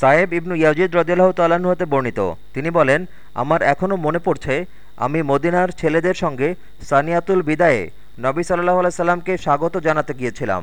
সাহেব ইবনু ইয়াজিদ রদিল্লাহ তাল্লাহ্ন হতে বর্ণিত। তিনি বলেন, আমার এখনও মনে পড়ছে, আমি মদিনার ছেলেদের সঙ্গে সানিয়াতুল বিদায়ে নবী সাল্লাহ আলাইসাল্লামকে স্বাগত জানাতে গিয়েছিলাম।